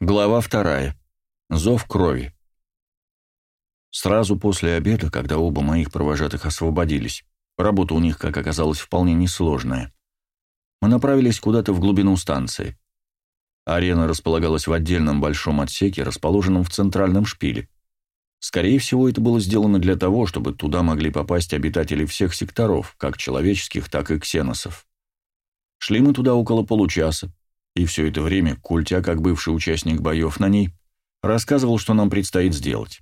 Глава вторая. Зов крови. Сразу после обеда, когда оба моих провожатых освободились, работа у них, как оказалось, вполне несложная, мы направились куда-то в глубину станции. Арена располагалась в отдельном большом отсеке, расположенном в центральном шпиле. Скорее всего, это было сделано для того, чтобы туда могли попасть обитатели всех секторов, как человеческих, так и ксеносов. Шли мы туда около получаса, и все это время Культя, как бывший участник боев на ней, рассказывал, что нам предстоит сделать.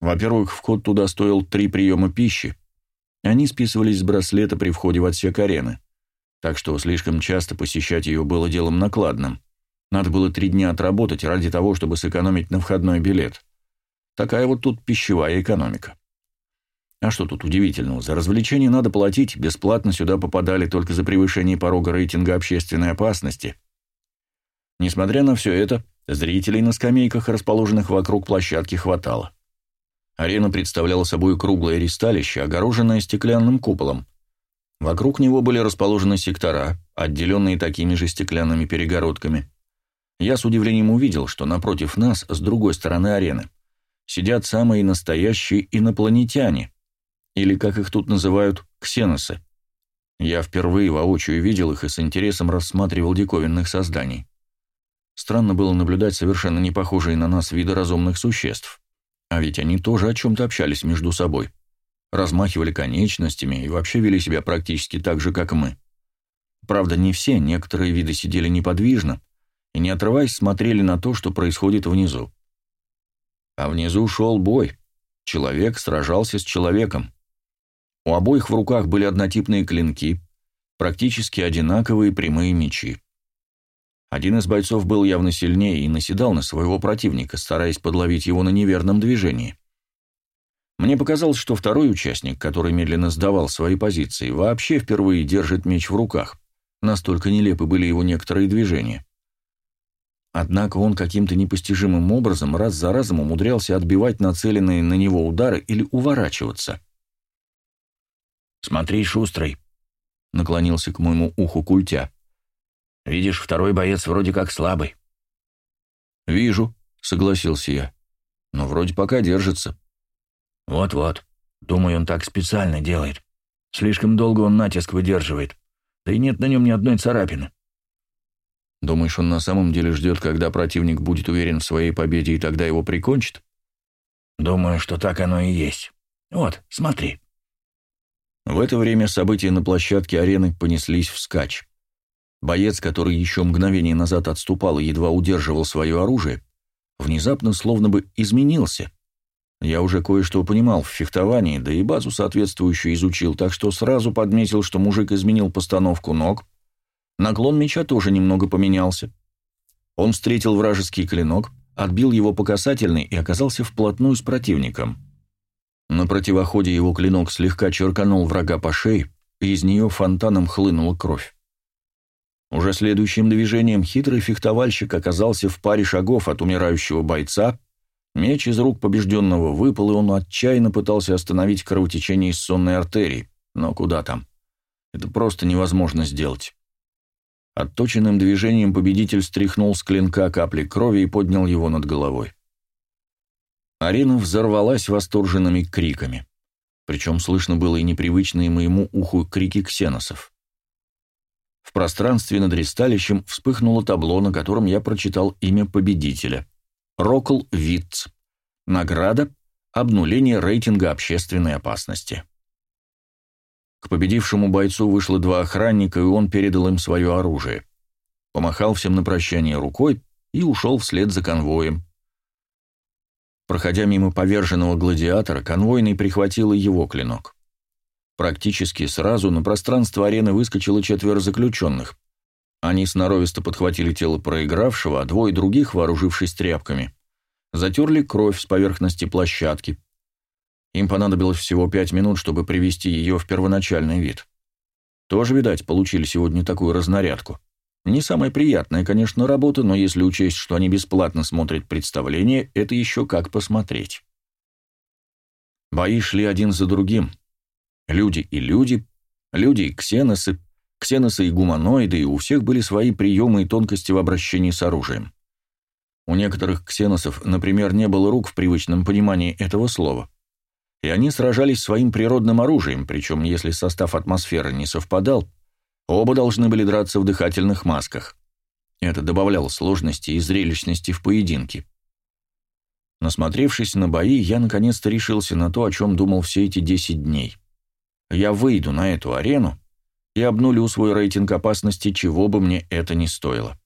Во-первых, вход туда стоил три приема пищи. Они списывались с браслета при входе в отсек арены, так что слишком часто посещать ее было делом накладным. Надо было три дня отработать ради того, чтобы сэкономить на входной билет. Такая вот тут пищевая экономика. А что тут удивительного? За развлечение надо платить, бесплатно сюда попадали только за превышение порога рейтинга общественной опасности – Несмотря на все это, зрителей на скамейках, расположенных вокруг площадки, хватало. Арена представляла собой круглое ристалище, огороженное стеклянным куполом. Вокруг него были расположены сектора, отделенные такими же стеклянными перегородками. Я с удивлением увидел, что напротив нас, с другой стороны арены, сидят самые настоящие инопланетяне, или, как их тут называют, ксеносы. Я впервые воочию видел их и с интересом рассматривал диковинных созданий. Странно было наблюдать совершенно не похожие на нас виды разумных существ. А ведь они тоже о чем-то общались между собой. Размахивали конечностями и вообще вели себя практически так же, как мы. Правда, не все, некоторые виды сидели неподвижно и, не отрываясь, смотрели на то, что происходит внизу. А внизу шел бой. Человек сражался с человеком. У обоих в руках были однотипные клинки, практически одинаковые прямые мечи. Один из бойцов был явно сильнее и наседал на своего противника, стараясь подловить его на неверном движении. Мне показалось, что второй участник, который медленно сдавал свои позиции, вообще впервые держит меч в руках. Настолько нелепы были его некоторые движения. Однако он каким-то непостижимым образом раз за разом умудрялся отбивать нацеленные на него удары или уворачиваться. «Смотри, шустрый!» — наклонился к моему уху культя. Видишь, второй боец вроде как слабый». «Вижу», — согласился я. «Но вроде пока держится». «Вот-вот. Думаю, он так специально делает. Слишком долго он натиск выдерживает. Да и нет на нем ни одной царапины». «Думаешь, он на самом деле ждет, когда противник будет уверен в своей победе и тогда его прикончит?» «Думаю, что так оно и есть. Вот, смотри». В это время события на площадке арены понеслись вскачь. Боец, который еще мгновение назад отступал и едва удерживал свое оружие, внезапно словно бы изменился. Я уже кое-что понимал в фехтовании, да и базу соответствующую изучил, так что сразу подметил, что мужик изменил постановку ног. Наклон меча тоже немного поменялся. Он встретил вражеский клинок, отбил его по касательной и оказался вплотную с противником. На противоходе его клинок слегка черканул врага по шее, и из нее фонтаном хлынула кровь. Уже следующим движением хитрый фехтовальщик оказался в паре шагов от умирающего бойца, меч из рук побежденного выпал, и он отчаянно пытался остановить кровотечение из сонной артерии, но куда там? Это просто невозможно сделать. Отточенным движением победитель стряхнул с клинка капли крови и поднял его над головой. Арена взорвалась восторженными криками. Причем слышно было и непривычные моему уху крики ксеносов. В пространстве над ресталищем вспыхнуло табло, на котором я прочитал имя победителя. Рокл Витц. Награда – обнуление рейтинга общественной опасности. К победившему бойцу вышло два охранника, и он передал им свое оружие. Помахал всем на прощание рукой и ушел вслед за конвоем. Проходя мимо поверженного гладиатора, конвойный прихватил его клинок. Практически сразу на пространство арены выскочило четверо заключенных. Они сноровисто подхватили тело проигравшего, а двое других, вооружившись тряпками, затерли кровь с поверхности площадки. Им понадобилось всего пять минут, чтобы привести ее в первоначальный вид. Тоже, видать, получили сегодня такую разнарядку. Не самая приятная, конечно, работа, но если учесть, что они бесплатно смотрят представление, это еще как посмотреть. Бои шли один за другим, Люди и люди, люди и ксеносы, ксеносы и гуманоиды, и у всех были свои приемы и тонкости в обращении с оружием. У некоторых ксеносов, например, не было рук в привычном понимании этого слова. И они сражались своим природным оружием, причем если состав атмосферы не совпадал, оба должны были драться в дыхательных масках. Это добавляло сложности и зрелищности в поединке. Насмотревшись на бои, я наконец-то решился на то, о чем думал все эти 10 дней. Я выйду на эту арену и обнулю свой рейтинг опасности, чего бы мне это ни стоило.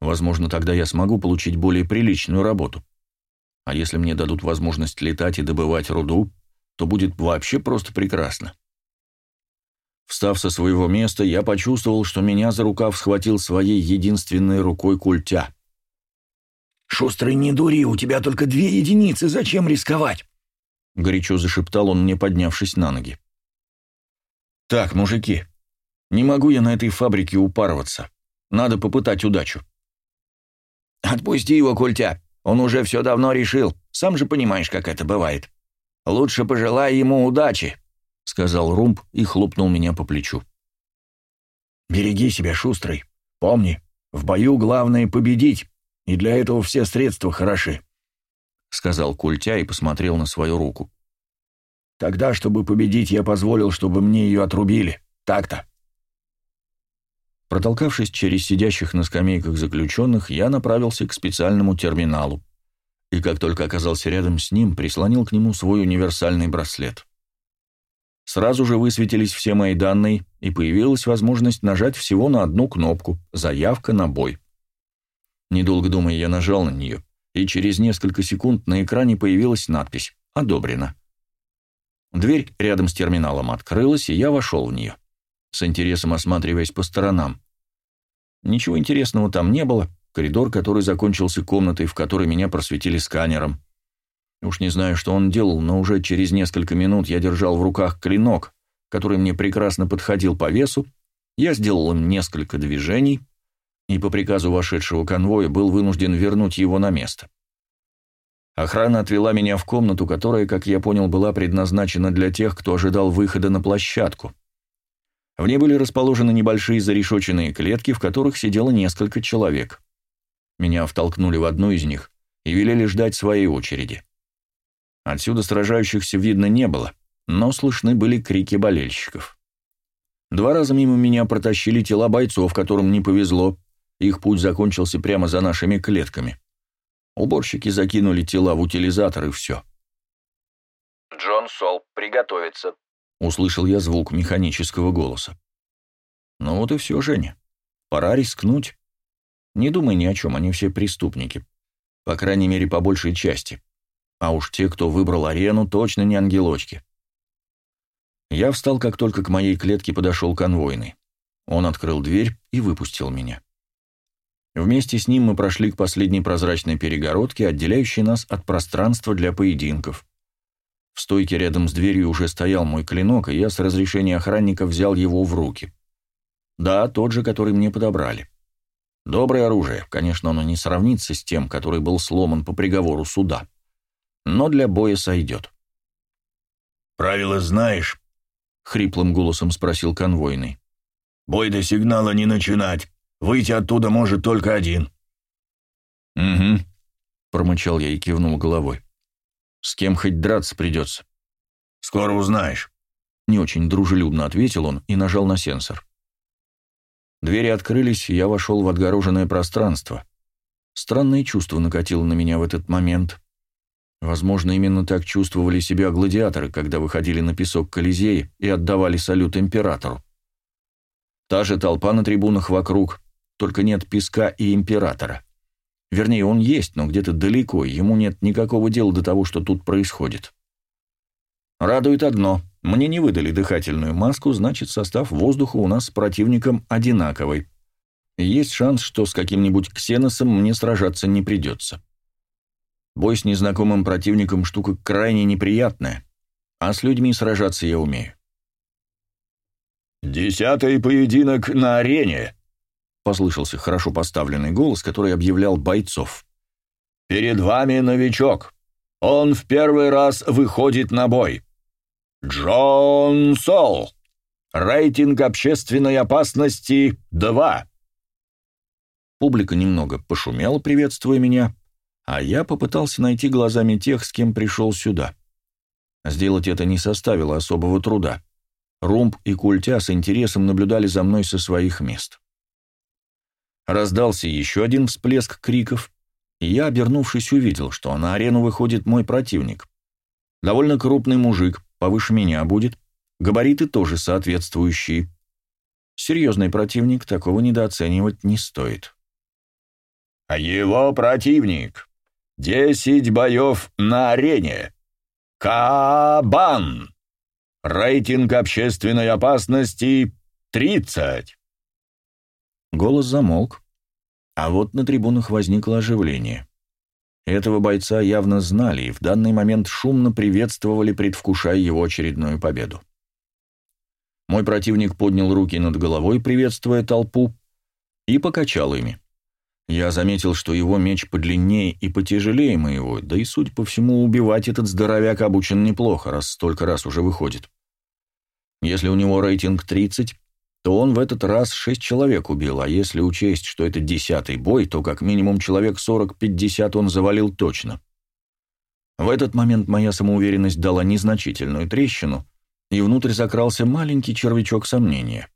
Возможно, тогда я смогу получить более приличную работу. А если мне дадут возможность летать и добывать руду, то будет вообще просто прекрасно. Встав со своего места, я почувствовал, что меня за рукав схватил своей единственной рукой культя. «Шустрый, не дури, у тебя только две единицы, зачем рисковать?» Горячо зашептал он мне, поднявшись на ноги. «Так, мужики, не могу я на этой фабрике упарываться. Надо попытать удачу». «Отпусти его, культя, он уже все давно решил, сам же понимаешь, как это бывает. Лучше пожелай ему удачи», — сказал Румб и хлопнул меня по плечу. «Береги себя, шустрый. Помни, в бою главное победить, и для этого все средства хороши», — сказал Культя и посмотрел на свою руку. «Тогда, чтобы победить, я позволил, чтобы мне ее отрубили. Так-то». Протолкавшись через сидящих на скамейках заключенных, я направился к специальному терминалу. И как только оказался рядом с ним, прислонил к нему свой универсальный браслет. Сразу же высветились все мои данные, и появилась возможность нажать всего на одну кнопку «Заявка на бой». Недолго думая, я нажал на нее, и через несколько секунд на экране появилась надпись «Одобрено». Дверь рядом с терминалом открылась, и я вошел в нее с интересом осматриваясь по сторонам. Ничего интересного там не было, коридор, который закончился комнатой, в которой меня просветили сканером. Уж не знаю, что он делал, но уже через несколько минут я держал в руках клинок, который мне прекрасно подходил по весу, я сделал им несколько движений, и по приказу вошедшего конвоя был вынужден вернуть его на место. Охрана отвела меня в комнату, которая, как я понял, была предназначена для тех, кто ожидал выхода на площадку. В ней были расположены небольшие зарешоченные клетки, в которых сидело несколько человек. Меня втолкнули в одну из них и велели ждать своей очереди. Отсюда сражающихся видно не было, но слышны были крики болельщиков. Два раза мимо меня протащили тела бойцов, которым не повезло, их путь закончился прямо за нашими клетками. Уборщики закинули тела в утилизатор и все. «Джон Сол, приготовиться», Услышал я звук механического голоса. Ну вот и все, Женя. Пора рискнуть. Не думай ни о чем, они все преступники. По крайней мере, по большей части. А уж те, кто выбрал арену, точно не ангелочки. Я встал, как только к моей клетке подошел конвойный. Он открыл дверь и выпустил меня. Вместе с ним мы прошли к последней прозрачной перегородке, отделяющей нас от пространства для поединков. В стойке рядом с дверью уже стоял мой клинок, и я с разрешения охранника взял его в руки. Да, тот же, который мне подобрали. Доброе оружие, конечно, оно не сравнится с тем, который был сломан по приговору суда. Но для боя сойдет. «Правила знаешь?» — хриплым голосом спросил конвойный. «Бой до сигнала не начинать. Выйти оттуда может только один». «Угу», — промычал я и кивнул головой. С кем хоть драться придется. Скоро узнаешь. Не очень дружелюбно ответил он и нажал на сенсор. Двери открылись, и я вошел в отгороженное пространство. Странное чувство накатило на меня в этот момент. Возможно, именно так чувствовали себя гладиаторы, когда выходили на песок Колизея и отдавали салют императору. Та же толпа на трибунах вокруг, только нет песка и императора. Вернее, он есть, но где-то далеко, ему нет никакого дела до того, что тут происходит. Радует одно. Мне не выдали дыхательную маску, значит, состав воздуха у нас с противником одинаковый. Есть шанс, что с каким-нибудь ксеносом мне сражаться не придется. Бой с незнакомым противником штука крайне неприятная, а с людьми сражаться я умею. «Десятый поединок на арене», послышался хорошо поставленный голос, который объявлял бойцов. «Перед вами новичок. Он в первый раз выходит на бой. Джон Сол. Рейтинг общественной опасности 2. Публика немного пошумела, приветствуя меня, а я попытался найти глазами тех, с кем пришел сюда. Сделать это не составило особого труда. Румб и Культя с интересом наблюдали за мной со своих мест. Раздался еще один всплеск криков, и я, обернувшись, увидел, что на арену выходит мой противник. Довольно крупный мужик, повыше меня будет, габариты тоже соответствующие. Серьезный противник, такого недооценивать не стоит. А его противник. Десять боев на арене. Кабан. Рейтинг общественной опасности — тридцать. Голос замолк, а вот на трибунах возникло оживление. Этого бойца явно знали и в данный момент шумно приветствовали, предвкушая его очередную победу. Мой противник поднял руки над головой, приветствуя толпу, и покачал ими. Я заметил, что его меч подлиннее и потяжелее моего, да и, судя по всему, убивать этот здоровяк обучен неплохо, раз столько раз уже выходит. Если у него рейтинг 30, то он в этот раз 6 человек убил, а если учесть, что это десятый бой, то как минимум человек 40-50 он завалил точно. В этот момент моя самоуверенность дала незначительную трещину, и внутрь закрался маленький червячок сомнения.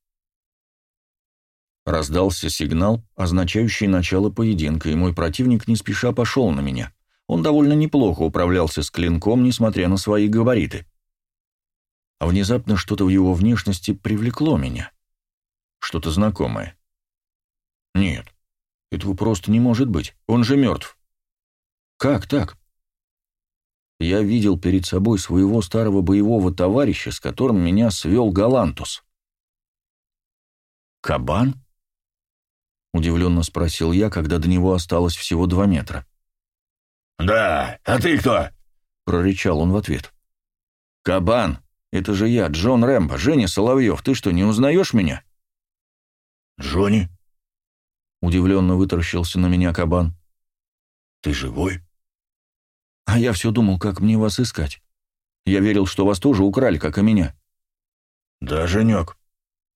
Раздался сигнал, означающий начало поединка, и мой противник не спеша пошел на меня. Он довольно неплохо управлялся с клинком, несмотря на свои габариты. Внезапно что-то в его внешности привлекло меня. Что-то знакомое. Нет, этого просто не может быть. Он же мертв. Как так? Я видел перед собой своего старого боевого товарища, с которым меня свел Галантус. Кабан? — удивленно спросил я, когда до него осталось всего два метра. «Да, а ты кто?» — прорычал он в ответ. «Кабан, это же я, Джон Рэмбо, Женя Соловьев. Ты что, не узнаешь меня?» «Джонни?» — удивленно вытаращился на меня кабан. «Ты живой?» «А я все думал, как мне вас искать. Я верил, что вас тоже украли, как и меня». «Да, Женек,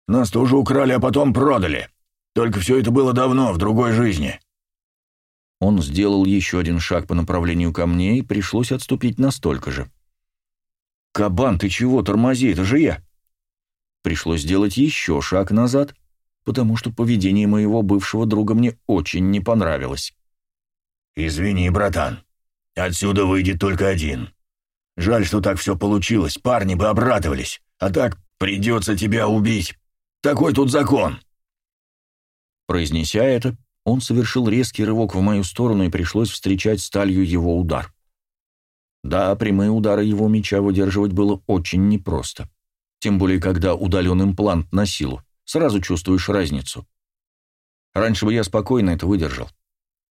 нас тоже украли, а потом продали», только все это было давно, в другой жизни». Он сделал еще один шаг по направлению ко мне, и пришлось отступить настолько же. «Кабан, ты чего, тормози, это же я!» Пришлось сделать еще шаг назад, потому что поведение моего бывшего друга мне очень не понравилось. «Извини, братан, отсюда выйдет только один. Жаль, что так все получилось, парни бы обрадовались, а так придется тебя убить. Такой тут закон». Произнеся это, он совершил резкий рывок в мою сторону и пришлось встречать сталью его удар. Да, прямые удары его меча выдерживать было очень непросто. Тем более, когда удален имплант на силу, сразу чувствуешь разницу. Раньше бы я спокойно это выдержал.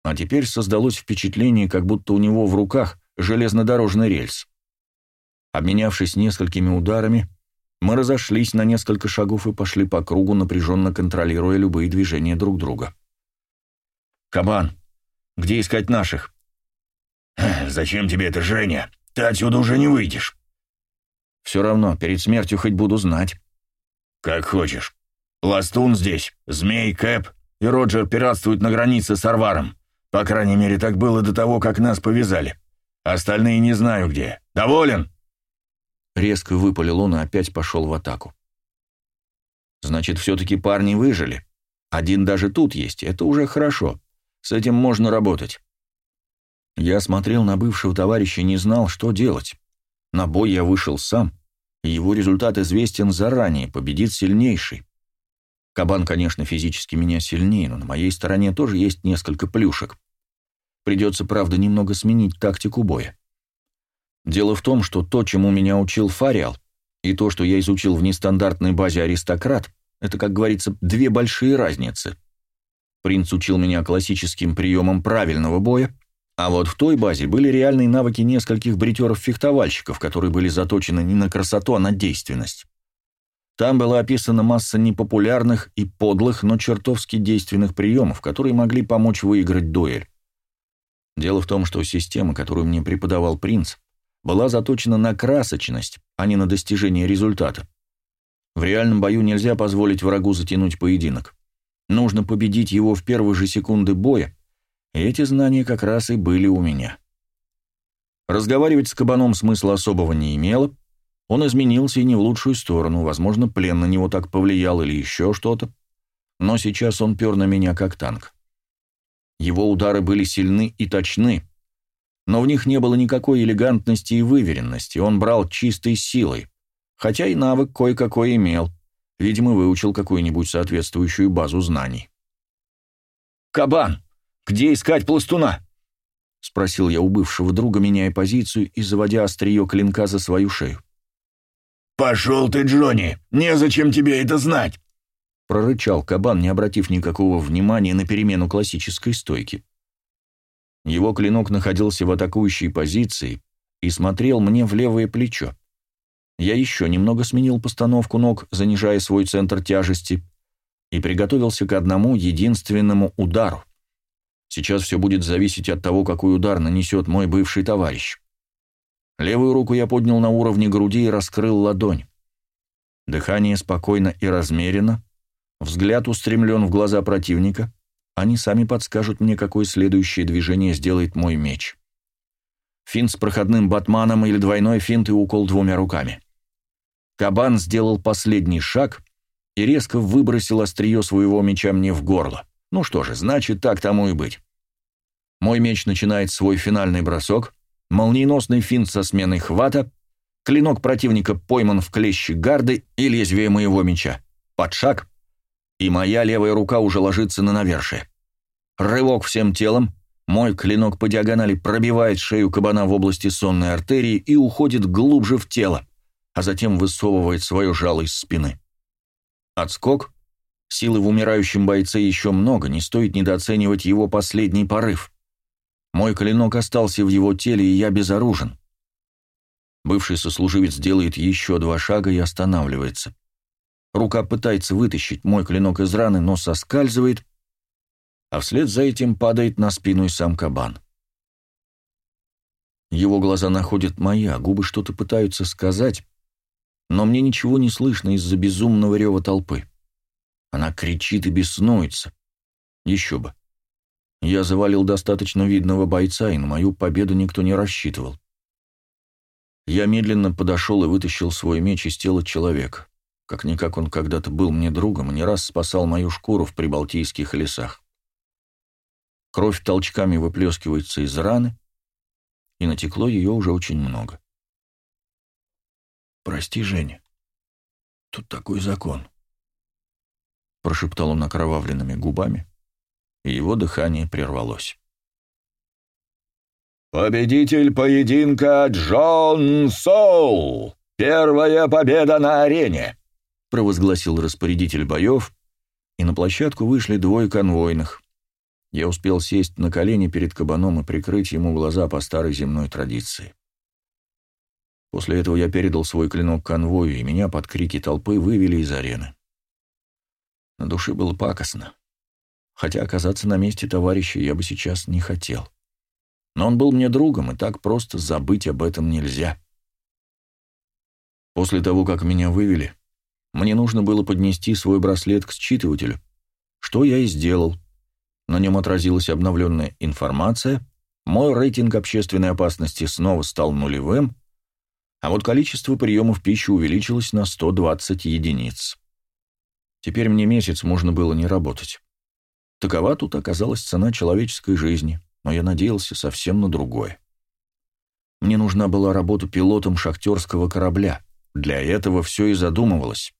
А теперь создалось впечатление, как будто у него в руках железнодорожный рельс. Обменявшись несколькими ударами, мы разошлись на несколько шагов и пошли по кругу, напряженно контролируя любые движения друг друга. «Кабан, где искать наших?» «Зачем тебе это, Женя? Ты отсюда уже не выйдешь». «Все равно, перед смертью хоть буду знать». «Как хочешь. Ластун здесь, Змей, Кэп и Роджер пиратствуют на границе с Арваром. По крайней мере, так было до того, как нас повязали. Остальные не знаю где. Доволен?» Резко выпалил он и опять пошел в атаку. Значит, все-таки парни выжили. Один даже тут есть, это уже хорошо. С этим можно работать. Я смотрел на бывшего товарища и не знал, что делать. На бой я вышел сам, и его результат известен заранее, победит сильнейший. Кабан, конечно, физически меня сильнее, но на моей стороне тоже есть несколько плюшек. Придется, правда, немного сменить тактику боя. Дело в том, что то, чему меня учил Фариал, и то, что я изучил в нестандартной базе «Аристократ», это, как говорится, две большие разницы. Принц учил меня классическим приемам правильного боя, а вот в той базе были реальные навыки нескольких бритеров-фехтовальщиков, которые были заточены не на красоту, а на действенность. Там была описана масса непопулярных и подлых, но чертовски действенных приемов, которые могли помочь выиграть дуэль. Дело в том, что система, которую мне преподавал принц, была заточена на красочность, а не на достижение результата. В реальном бою нельзя позволить врагу затянуть поединок. Нужно победить его в первые же секунды боя, и эти знания как раз и были у меня. Разговаривать с кабаном смысла особого не имело, он изменился и не в лучшую сторону, возможно, плен на него так повлиял или еще что-то, но сейчас он пер на меня как танк. Его удары были сильны и точны, но в них не было никакой элегантности и выверенности, он брал чистой силой, хотя и навык кое-какой имел, видимо, выучил какую-нибудь соответствующую базу знаний. «Кабан, где искать пластуна?» — спросил я у бывшего друга, меняя позицию и заводя острие клинка за свою шею. «Пошел ты, Джонни! Незачем тебе это знать!» — прорычал кабан, не обратив никакого внимания на перемену классической стойки. Его клинок находился в атакующей позиции и смотрел мне в левое плечо. Я еще немного сменил постановку ног, занижая свой центр тяжести, и приготовился к одному единственному удару. Сейчас все будет зависеть от того, какой удар нанесет мой бывший товарищ. Левую руку я поднял на уровне груди и раскрыл ладонь. Дыхание спокойно и размеренно, взгляд устремлен в глаза противника, они сами подскажут мне, какое следующее движение сделает мой меч. Финт с проходным батманом или двойной финт и укол двумя руками. Кабан сделал последний шаг и резко выбросил острие своего меча мне в горло. Ну что же, значит, так тому и быть. Мой меч начинает свой финальный бросок, молниеносный финт со сменой хвата, клинок противника пойман в клещи гарды и лезвие моего меча. Под шаг, и моя левая рука уже ложится на навершие. Рывок всем телом, мой клинок по диагонали пробивает шею кабана в области сонной артерии и уходит глубже в тело, а затем высовывает свое жало из спины. Отскок. Силы в умирающем бойце еще много, не стоит недооценивать его последний порыв. Мой клинок остался в его теле, и я безоружен. Бывший сослуживец делает еще два шага и останавливается. Рука пытается вытащить мой клинок из раны, но соскальзывает, а вслед за этим падает на спину и сам кабан. Его глаза находят мои, а губы что-то пытаются сказать, но мне ничего не слышно из-за безумного рева толпы. Она кричит и беснуется. Еще бы. Я завалил достаточно видного бойца, и на мою победу никто не рассчитывал. Я медленно подошел и вытащил свой меч из тела человека. Как-никак он когда-то был мне другом и не раз спасал мою шкуру в прибалтийских лесах. Кровь толчками выплескивается из раны, и натекло ее уже очень много. «Прости, Женя, тут такой закон», — прошептал он окровавленными губами, и его дыхание прервалось. «Победитель поединка Джон Соул! Первая победа на арене!» провозгласил распорядитель боев, и на площадку вышли двое конвойных. Я успел сесть на колени перед кабаном и прикрыть ему глаза по старой земной традиции. После этого я передал свой клинок конвою, и меня под крики толпы вывели из арены. На душе было пакостно. Хотя оказаться на месте товарища я бы сейчас не хотел. Но он был мне другом, и так просто забыть об этом нельзя. После того, как меня вывели, мне нужно было поднести свой браслет к считывателю, что я и сделал. На нем отразилась обновленная информация, мой рейтинг общественной опасности снова стал нулевым, а вот количество приемов пищи увеличилось на 120 единиц. Теперь мне месяц можно было не работать. Такова тут оказалась цена человеческой жизни, но я надеялся совсем на другое. Мне нужна была работа пилотом шахтерского корабля. Для этого все и задумывалось.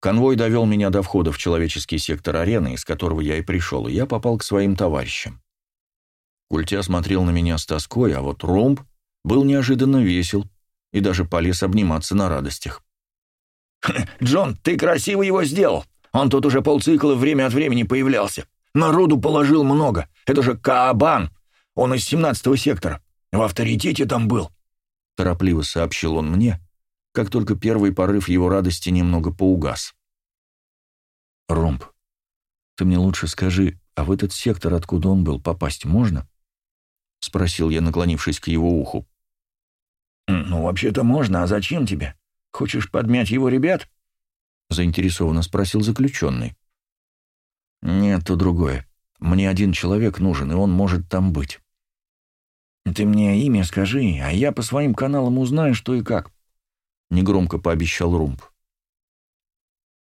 Конвой довел меня до входа в человеческий сектор арены, из которого я и пришел, и я попал к своим товарищам. Культя смотрел на меня с тоской, а вот Ромб был неожиданно весел и даже полез обниматься на радостях. «Джон, ты красиво его сделал! Он тут уже полцикла время от времени появлялся. Народу положил много. Это же Каабан! Он из семнадцатого сектора. В авторитете там был!» Торопливо сообщил он мне, как только первый порыв его радости немного поугас. «Ромб, ты мне лучше скажи, а в этот сектор, откуда он был, попасть можно?» — спросил я, наклонившись к его уху. «Ну, вообще-то можно, а зачем тебе? Хочешь подмять его ребят?» — заинтересованно спросил заключенный. «Нет, то другое. Мне один человек нужен, и он может там быть». «Ты мне имя скажи, а я по своим каналам узнаю, что и как», — негромко пообещал Румб.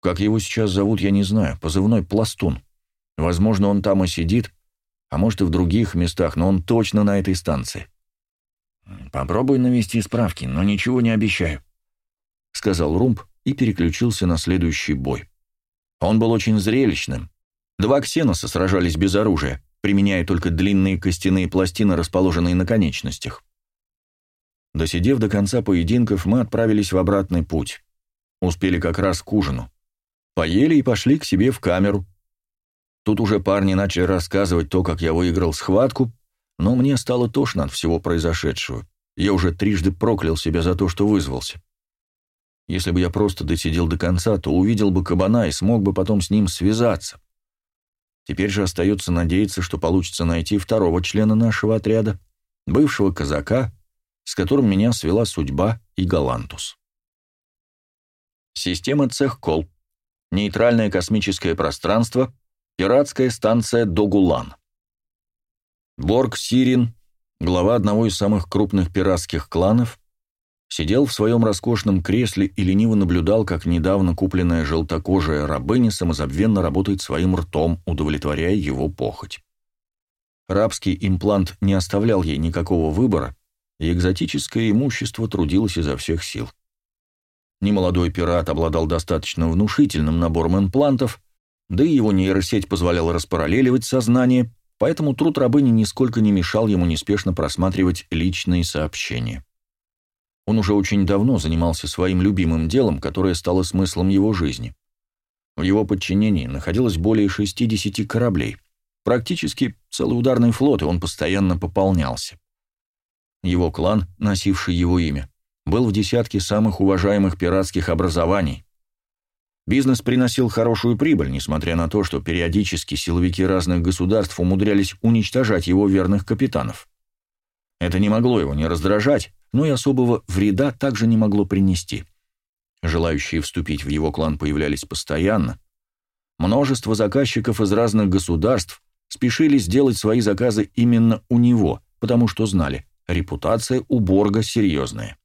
«Как его сейчас зовут, я не знаю. Позывной «Пластун». Возможно, он там и сидит, а может и в других местах, но он точно на этой станции». «Попробуй навести справки, но ничего не обещаю», — сказал Румб и переключился на следующий бой. Он был очень зрелищным. Два ксеноса сражались без оружия, применяя только длинные костяные пластины, расположенные на конечностях. Досидев до конца поединков, мы отправились в обратный путь. Успели как раз к ужину. Поели и пошли к себе в камеру. Тут уже парни начали рассказывать то, как я выиграл схватку, но мне стало тошно от всего произошедшего. Я уже трижды проклял себя за то, что вызвался. Если бы я просто досидел до конца, то увидел бы кабана и смог бы потом с ним связаться. Теперь же остается надеяться, что получится найти второго члена нашего отряда, бывшего казака, с которым меня свела судьба и Галантус. Система Цехкол. Нейтральное космическое пространство. Пиратская станция Догулан. Борг Сирин, глава одного из самых крупных пиратских кланов, сидел в своем роскошном кресле и лениво наблюдал, как недавно купленная желтокожая рабыня самозабвенно работает своим ртом, удовлетворяя его похоть. Рабский имплант не оставлял ей никакого выбора, и экзотическое имущество трудилось изо всех сил. Немолодой пират обладал достаточно внушительным набором имплантов, да и его нейросеть позволяла распараллеливать сознание, поэтому труд рабыни нисколько не мешал ему неспешно просматривать личные сообщения. Он уже очень давно занимался своим любимым делом, которое стало смыслом его жизни. В его подчинении находилось более 60 кораблей. Практически целый ударный флот, и он постоянно пополнялся. Его клан, носивший его имя, был в десятке самых уважаемых пиратских образований. Бизнес приносил хорошую прибыль, несмотря на то, что периодически силовики разных государств умудрялись уничтожать его верных капитанов. Это не могло его не раздражать, но и особого вреда также не могло принести. Желающие вступить в его клан появлялись постоянно. Множество заказчиков из разных государств спешили сделать свои заказы именно у него, потому что знали, репутация у Борга серьезная.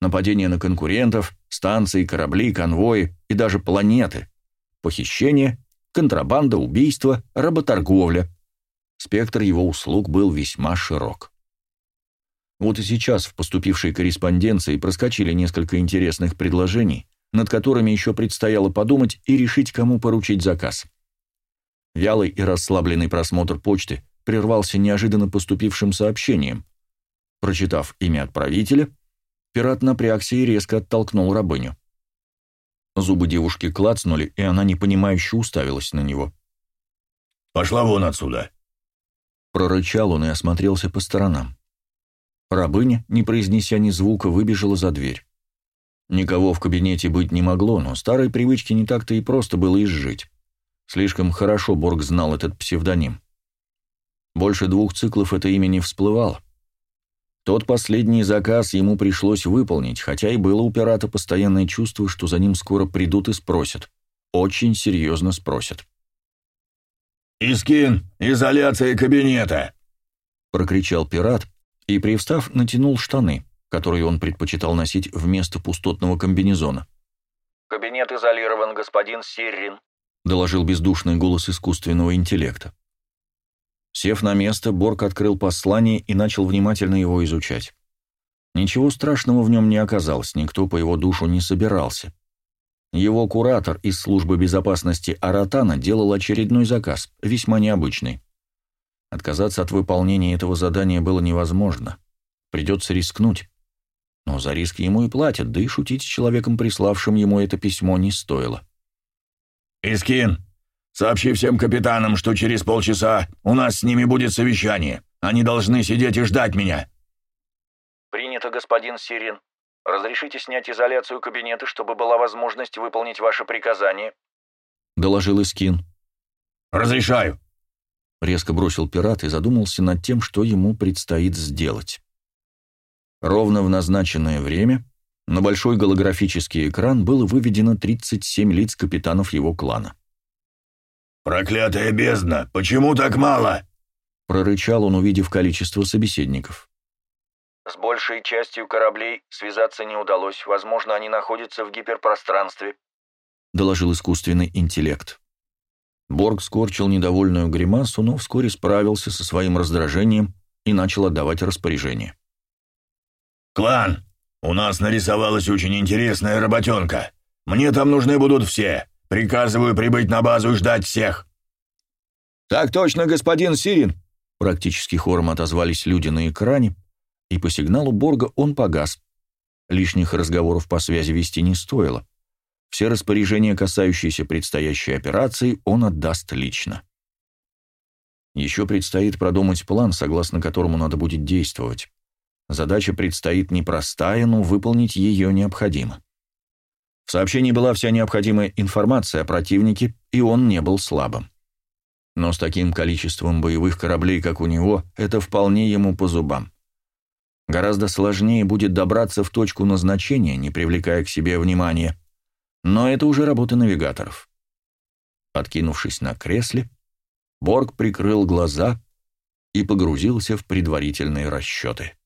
Нападения на конкурентов, станции, корабли, конвои и даже планеты, похищение, контрабанда, убийство, работорговля. Спектр его услуг был весьма широк. Вот и сейчас в поступившей корреспонденции проскочили несколько интересных предложений, над которыми еще предстояло подумать и решить, кому поручить заказ. Вялый и расслабленный просмотр почты прервался неожиданно поступившим сообщением. Прочитав имя отправителя, пират напрягся и резко оттолкнул рабыню. Зубы девушки клацнули, и она непонимающе уставилась на него. «Пошла вон отсюда!» Прорычал он и осмотрелся по сторонам. Рабыня, не произнеся ни звука, выбежала за дверь. Никого в кабинете быть не могло, но старой привычки не так-то и просто было изжить. Слишком хорошо Борг знал этот псевдоним. Больше двух циклов это имя не всплывало. Тот последний заказ ему пришлось выполнить, хотя и было у пирата постоянное чувство, что за ним скоро придут и спросят. Очень серьезно спросят. «Искин, изоляция кабинета!» — прокричал пират, и, привстав, натянул штаны, которые он предпочитал носить вместо пустотного комбинезона. «Кабинет изолирован, господин Сиррин», — доложил бездушный голос искусственного интеллекта. Сев на место, Борг открыл послание и начал внимательно его изучать. Ничего страшного в нем не оказалось, никто по его душу не собирался. Его куратор из службы безопасности Аратана делал очередной заказ, весьма необычный. Отказаться от выполнения этого задания было невозможно. Придется рискнуть. Но за риск ему и платят, да и шутить с человеком, приславшим ему это письмо, не стоило. «Искин, сообщи всем капитанам, что через полчаса у нас с ними будет совещание. Они должны сидеть и ждать меня». «Принято, господин Сирин. Разрешите снять изоляцию кабинета, чтобы была возможность выполнить ваше приказание?» — доложил Искин. «Разрешаю», Резко бросил пират и задумался над тем, что ему предстоит сделать. Ровно в назначенное время на большой голографический экран было выведено 37 лиц капитанов его клана. «Проклятая бездна! Почему так мало?» — прорычал он, увидев количество собеседников. С большей частью кораблей связаться не удалось. Возможно, они находятся в гиперпространстве», — доложил искусственный интеллект. Борг скорчил недовольную гримасу, но вскоре справился со своим раздражением и начал отдавать распоряжение. «Клан, у нас нарисовалась очень интересная работенка. Мне там нужны будут все. Приказываю прибыть на базу и ждать всех». «Так точно, господин Сирин!» Практически хором отозвались люди на экране, и по сигналу Борга он погас. Лишних разговоров по связи вести не стоило. Все распоряжения, касающиеся предстоящей операции, он отдаст лично. Еще предстоит продумать план, согласно которому надо будет действовать. Задача предстоит непростая, но выполнить ее необходимо. В сообщении была вся необходимая информация о противнике, и он не был слабым. Но с таким количеством боевых кораблей, как у него, это вполне ему по зубам. Гораздо сложнее будет добраться в точку назначения, не привлекая к себе внимания. Но это уже работа навигаторов. Откинувшись на кресле, Борг прикрыл глаза и погрузился в предварительные расчеты.